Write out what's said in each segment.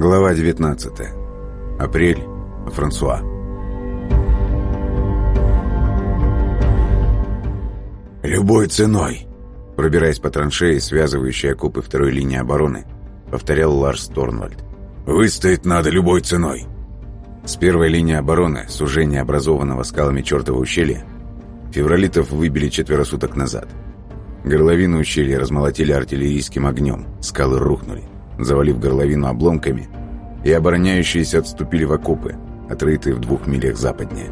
Глава 19. Апрель. Франсуа. «Любой ценой!» Пробираясь по траншеи, связывающей окопы второй линии обороны, повторял Ларс Торнвальд. «Выстоять надо любой ценой!» С первой линии обороны, сужения образованного скалами чертова ущелья, февролитов выбили четверо суток назад. Горловину ущелья размолотили артиллерийским огнем, скалы рухнули завалив горловину обломками, и обороняющиеся отступили в окопы, отрытые в двух милях западнее.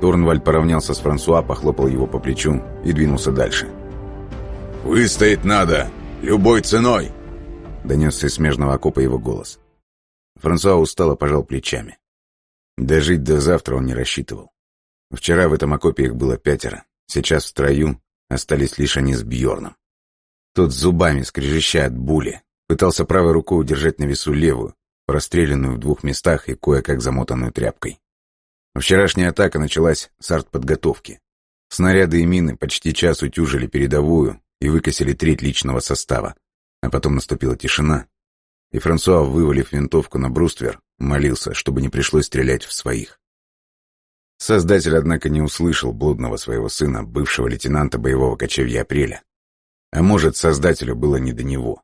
Турнвальд поравнялся с Франсуа, похлопал его по плечу и двинулся дальше. «Выстоять надо! Любой ценой!» Донесся из смежного окопа его голос. Франсуа устало пожал плечами. Дожить до завтра он не рассчитывал. Вчера в этом окопе их было пятеро, сейчас в строю остались лишь они с Бьорном. Тот зубами скрежеща от були, Пытался правой рукой удержать на весу левую, простреленную в двух местах и кое-как замотанную тряпкой. Вчерашняя атака началась с артподготовки. Снаряды и мины почти час утюжили передовую и выкосили треть личного состава. А потом наступила тишина, и Франсуа, вывалив винтовку на бруствер, молился, чтобы не пришлось стрелять в своих. Создатель, однако, не услышал блудного своего сына, бывшего лейтенанта боевого кочевья Апреля. А может, Создателю было не до него.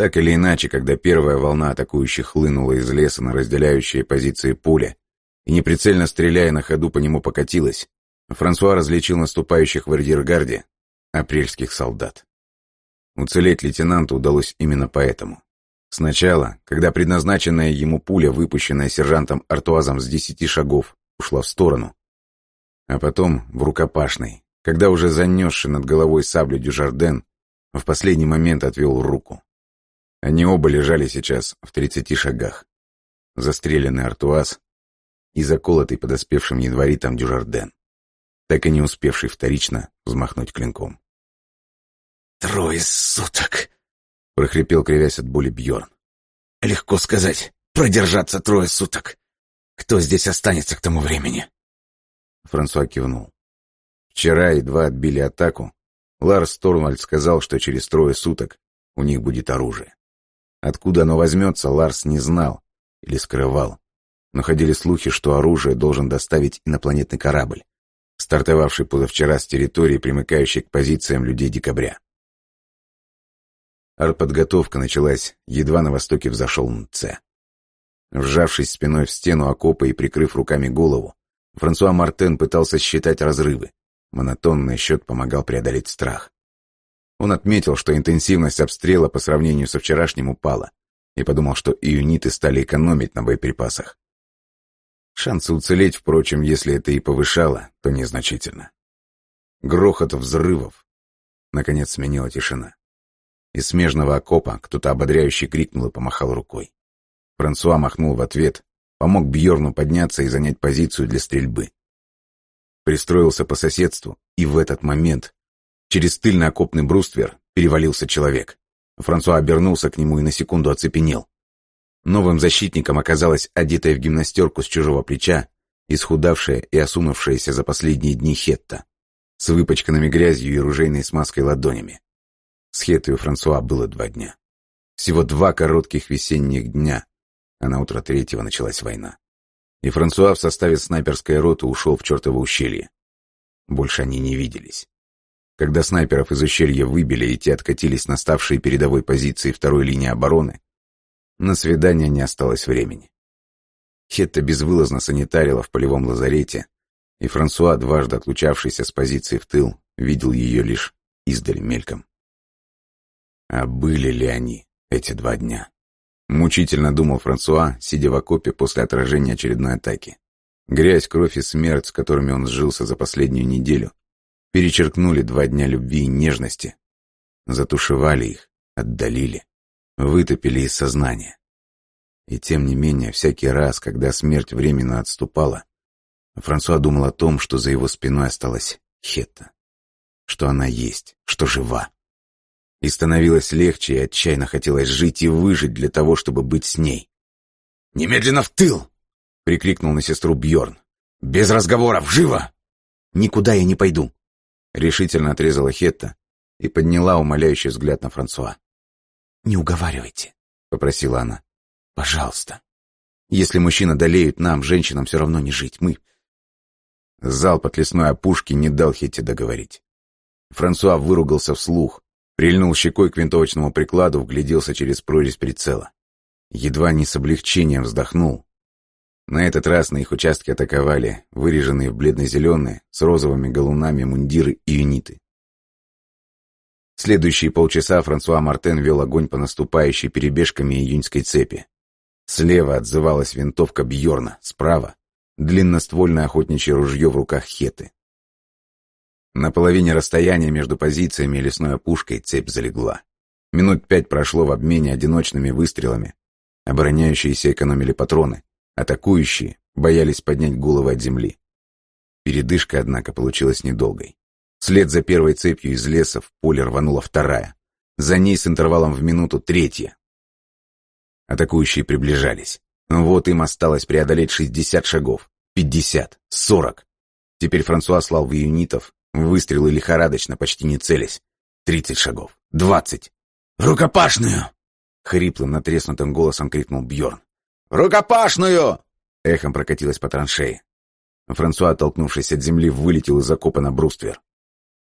Так или иначе, когда первая волна атакующих хлынула из леса на разделяющие позиции пуля и неприцельно стреляя на ходу по нему покатилась, Франсуа различил наступающих в арьергарде апрельских солдат. Уцелеть лейтенанту удалось именно поэтому. Сначала, когда предназначенная ему пуля, выпущенная сержантом Артуазом с десяти шагов, ушла в сторону, а потом в рукопашной, когда уже занесший над головой саблю Дюжарден в последний момент отвел руку. Они оба лежали сейчас в тридцати шагах. Застреленный Артуаз и заколотый подоспевшим январитом Дюжарден, так и не успевший вторично взмахнуть клинком. «Трое суток!» — прохрипел, кривясь от боли Бьорн. «Легко сказать, продержаться трое суток. Кто здесь останется к тому времени?» Франсуа кивнул. Вчера едва отбили атаку. Ларс Торнвальд сказал, что через трое суток у них будет оружие. Откуда оно возьмется, Ларс не знал или скрывал. Но ходили слухи, что оружие должен доставить инопланетный корабль, стартовавший позавчера с территории, примыкающей к позициям людей декабря. Артподготовка началась, едва на востоке взошел НЦ. Вжавшись спиной в стену окопа и прикрыв руками голову, Франсуа Мартен пытался считать разрывы. Монотонный счет помогал преодолеть страх. Он отметил, что интенсивность обстрела по сравнению со вчерашним упала, и подумал, что июниты стали экономить на боеприпасах. Шансы уцелеть, впрочем, если это и повышало, то незначительно. Грохот взрывов. Наконец сменила тишина. Из смежного окопа кто-то ободряюще крикнул и помахал рукой. Франсуа махнул в ответ, помог Бьорну подняться и занять позицию для стрельбы. Пристроился по соседству, и в этот момент Через тыльный окопный бруствер перевалился человек. Франсуа обернулся к нему и на секунду оцепенел. Новым защитником оказалась одетая в гимнастерку с чужого плеча, исхудавшая и осунувшаяся за последние дни Хетта, с выпачканными грязью и ружейной смазкой ладонями. С Хеттой у Франсуа было два дня. Всего два коротких весенних дня, а на утро третьего началась война. И Франсуа в составе снайперской роты ушел в чертово ущелье. Больше они не виделись. Когда снайперов из ущелья выбили и те откатились на ставшие передовой позиции второй линии обороны, на свидание не осталось времени. Хетта безвылазно санитарила в полевом лазарете, и Франсуа, дважды отлучавшийся с позиции в тыл, видел ее лишь издали мельком. А были ли они эти два дня? Мучительно думал Франсуа, сидя в окопе после отражения очередной атаки. Грязь, кровь и смерть, с которыми он сжился за последнюю неделю, перечеркнули два дня любви и нежности, затушевали их, отдалили, вытопили из сознания. И тем не менее, всякий раз, когда смерть временно отступала, Франсуа думал о том, что за его спиной осталась Хетта, что она есть, что жива. И становилось легче, и отчаянно хотелось жить и выжить для того, чтобы быть с ней. «Немедленно в тыл!» — прикрикнул на сестру Бьорн. «Без разговоров, живо!» «Никуда я не пойду», — решительно отрезала Хетта и подняла умоляющий взгляд на Франсуа. «Не уговаривайте. попросила она. «Пожалуйста. Если мужчин одолеют, нам, женщинам, все равно не жить. Мы...» Залп от лесной опушки не дал Хетти договорить. Франсуа выругался вслух, прильнул щекой к винтовочному прикладу, вгляделся через прорезь прицела. Едва не с облегчением вздохнул. На этот раз на их участке атаковали выреженные в бледно-зеленые с розовыми галунами мундиры и юниты. Следующие полчаса Франсуа Мартен вел огонь по наступающей перебежками июньской цепи. Слева отзывалась винтовка Бьорна, справа — длинноствольное охотничье ружье в руках Хеты. На половине расстояния между позициями и лесной опушкой цепь залегла. Минут пять прошло в обмене одиночными выстрелами. Обороняющиеся экономили патроны, атакующие боялись поднять головы от земли. Передышка, однако, получилась недолгой. Вслед за первой цепью из леса в поле рванула вторая. За ней с интервалом в минуту третья. Атакующие приближались. Вот им осталось преодолеть 60 шагов, 50, 40. Теперь Франсуа слал в юнитов выстрелы лихорадочно, почти не целясь. 30 шагов, 20. «Рукопашную!» Хриплым, натреснутым голосом крикнул Бьорн. «Рукопашную!» Эхом прокатилось по траншее. Франсуа, оттолкнувшись от земли, вылетел из окопа на бруствер.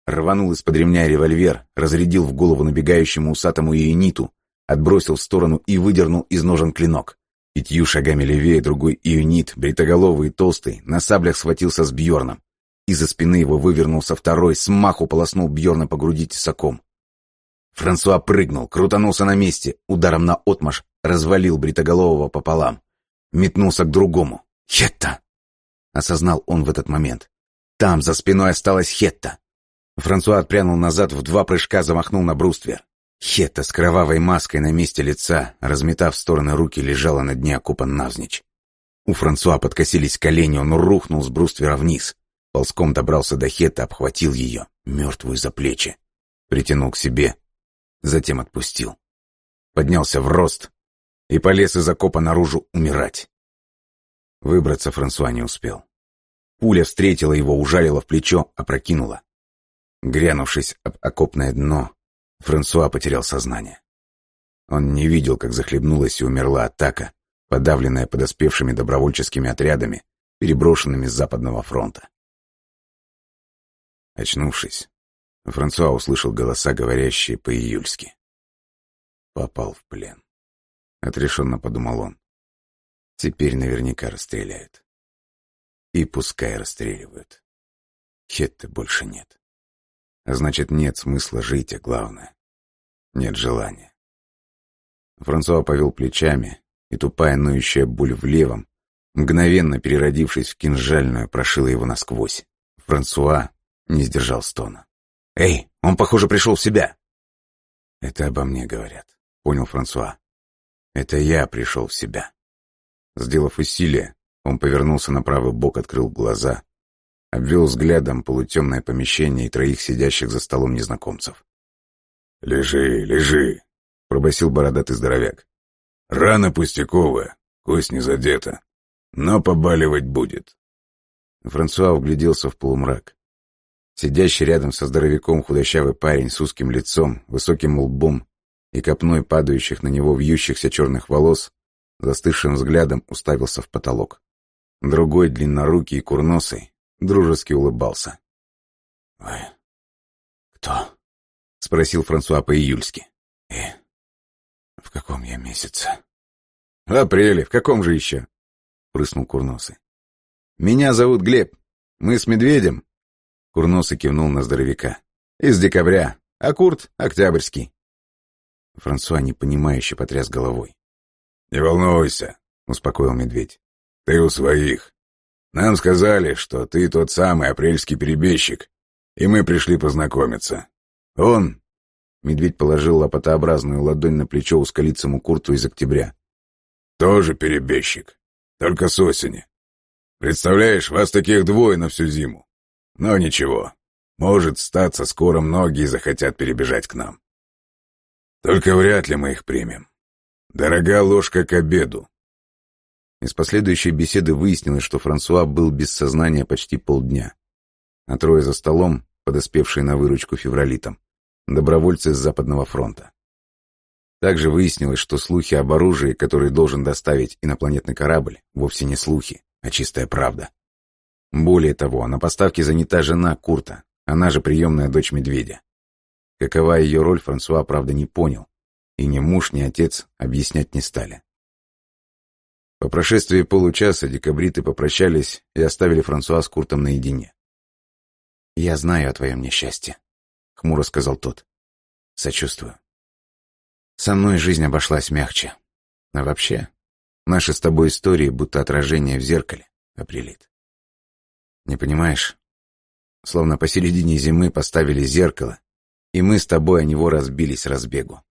Рванул из-под ремня револьвер, разрядил в голову набегающему усатому иениту, отбросил в сторону и выдернул из ножен клинок. Пятью шагами левее другой июнит, бритоголовый и толстый, на саблях схватился с Бьорном. Из-за спины его вывернулся второй, смаху полоснул Бьорна по груди тесаком. Франсуа прыгнул, крутанулся на месте, ударом на отмаш развалил бритоголового пополам. Метнулся к другому. «Хетта!» — осознал он в этот момент. Там за спиной осталась Хетта. Франсуа отпрянул назад, в два прыжка замахнул на бруствер. Хетта с кровавой маской на месте лица, разметав в стороны руки, лежала на дне окопа навзничь. У Франсуа подкосились колени, он рухнул с бруствера вниз. Ползком добрался до Хетта, обхватил ее, мертвую за плечи. Притянул к себе, затем отпустил. Поднялся в рост и полез из окопа наружу умирать. Выбраться Франсуа не успел. Пуля встретила его, ужалила в плечо, опрокинула. Грянувшись об окопное дно, Франсуа потерял сознание. Он не видел, как захлебнулась и умерла атака, подавленная подоспевшими добровольческими отрядами, переброшенными с Западного фронта. Очнувшись, Франсуа услышал голоса, говорящие по-июльски. Попал в плен. Отрешенно подумал он. Теперь наверняка расстреляют. И пускай расстреливают. Хетты больше нет. А значит, нет смысла жить, а главное — нет желания. Франсуа повел плечами, и тупая ноющая боль в левом, мгновенно переродившись в кинжальную, прошила его насквозь. Франсуа не сдержал стона. «Эй, он, похоже, пришел в себя!» «Это обо мне говорят», — понял Франсуа. «Это я пришел в себя». Сделав усилие, он повернулся на правый бок, открыл глаза обвел взглядом полутемное помещение и троих сидящих за столом незнакомцев. «Лежи, лежи», — пробасил бородатый здоровяк. «Рана пустяковая, кость не задета, но побаливать будет». Франсуа угляделся в полумрак. Сидящий рядом со здоровяком худощавый парень с узким лицом, высоким лбом и копной падающих на него вьющихся черных волос, застывшим взглядом уставился в потолок. Другой, длиннорукий и курносый, дружески улыбался. «Вы кто?» — спросил Франсуа по-июльски. «И в каком я месяце?» «В апреле. В каком же еще?» — прыснул Курносый. «Меня зовут Глеб. Мы с Медведем». Курносый кивнул на здоровяка. «Из декабря. А Курт — октябрьский». Франсуа непонимающе потряс головой. «Не волнуйся», — успокоил медведь. «Ты у своих. Нам сказали, что ты тот самый апрельский перебежчик, и мы пришли познакомиться. Он...» Медведь положил лопатообразную ладонь на плечо узколицому Курту из октября. «Тоже перебежчик, только с осени. Представляешь, вас таких двое на всю зиму. Но ничего, может статься, скоро многие захотят перебежать к нам. Только вряд ли мы их примем. Дорога ложка к обеду. Из последующей беседы выяснилось, что Франсуа был без сознания почти полдня. А трое за столом, подоспевшие на выручку февралитам, добровольцы с Западного фронта. Также выяснилось, что слухи об оружии, которые должен доставить инопланетный корабль, вовсе не слухи, а чистая правда. Более того, на поставке занята жена Курта, она же приемная дочь медведя. Какова ее роль, Франсуа, правда, не понял, и ни муж, ни отец объяснять не стали. По прошествии получаса декабриты попрощались и оставили Франсуа с Куртом наедине. «Я знаю о твоем несчастье», — хмуро сказал тот. «Сочувствую. Со мной жизнь обошлась мягче. А вообще, наши с тобой истории будто отражение в зеркале, Апрелит. Не понимаешь? Словно посередине зимы поставили зеркало, и мы с тобой о него разбились разбегу.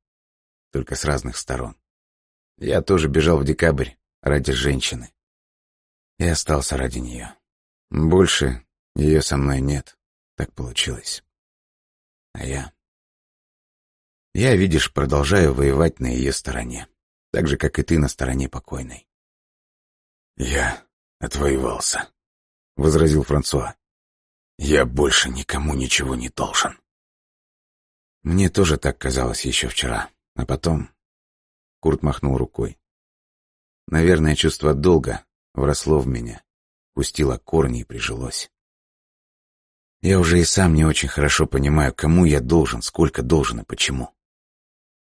Только с разных сторон. Я тоже бежал в декабрь ради женщины. И остался ради нее. Больше ее со мной нет. Так получилось. А я... Я, видишь, продолжаю воевать на ее стороне. Так же, как и ты на стороне покойной. Я отвоевался. — возразил Франсуа. «Я больше никому ничего не должен». Мне тоже так казалось еще вчера, а потом... Курт махнул рукой. Наверное, чувство долга вросло в меня, пустило корни и прижилось. Я уже и сам не очень хорошо понимаю, кому я должен, сколько должен и почему.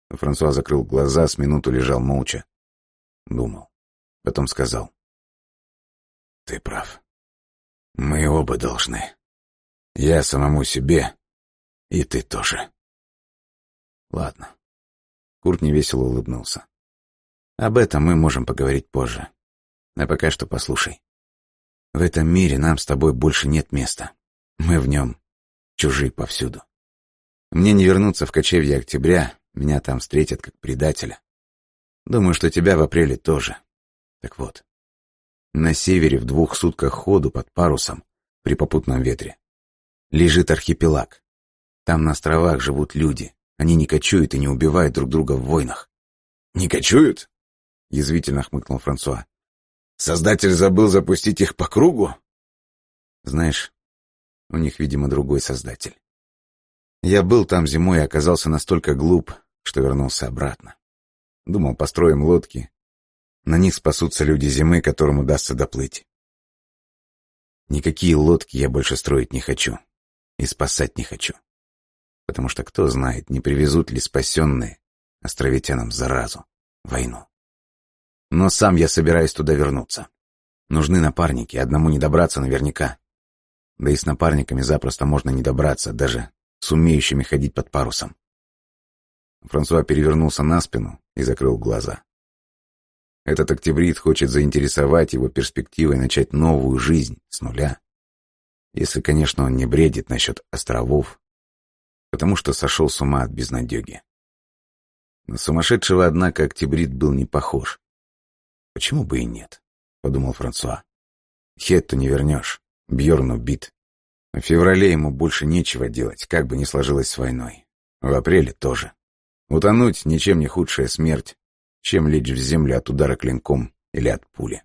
Франсуа закрыл глаза, с минуту лежал молча. Думал. Потом сказал. «Ты прав. Мы оба должны. Я самому себе, и ты тоже. Ладно. Курт невесело улыбнулся. Об этом мы можем поговорить позже. А пока что послушай. В этом мире нам с тобой больше нет места. Мы в нем чужие повсюду. Мне не вернуться в кочевье октября, меня там встретят как предателя. Думаю, что тебя в апреле тоже. Так вот, на севере в двух сутках ходу под парусом при попутном ветре лежит архипелаг. Там на островах живут люди. Они не кочуют и не убивают друг друга в войнах. «Не кочуют?» — язвительно хмыкнул Франсуа. «Создатель забыл запустить их по кругу?» «Знаешь, у них, видимо, другой создатель. Я был там зимой и оказался настолько глуп, что вернулся обратно. Думал, построим лодки, на них спасутся люди зимы, которым удастся доплыть. Никакие лодки я больше строить не хочу. И спасать не хочу. Потому что кто знает, не привезут ли спасенные островитянам заразу, войну. Но сам я собираюсь туда вернуться. Нужны напарники, одному не добраться наверняка. Да и с напарниками запросто можно не добраться, даже с умеющими ходить под парусом. Франсуа перевернулся на спину и закрыл глаза. Этот октябрит хочет заинтересовать его перспективой начать новую жизнь с нуля. Если, конечно, он не бредит насчет островов, потому что сошел с ума от безнадеги. На сумасшедшего, однако, октябрит был не похож. «Почему бы и нет?» — подумал Франсуа. «Хетту не вернешь, Бьерн убит. В феврале ему больше нечего делать, как бы ни сложилось с войной. В апреле тоже. Утонуть — ничем не худшая смерть, чем лечь в землю от удара клинком или от пули.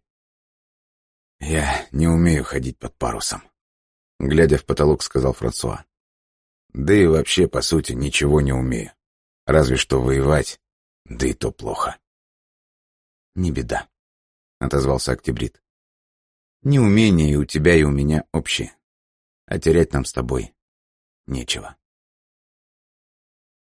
«Я не умею ходить под парусом», — глядя в потолок, сказал Франсуа. «Да и вообще, по сути, ничего не умею. Разве что воевать, да и то плохо». «Не беда», — отозвался Октябрит. «Неумение и у тебя, и у меня общие. А терять нам с тобой нечего».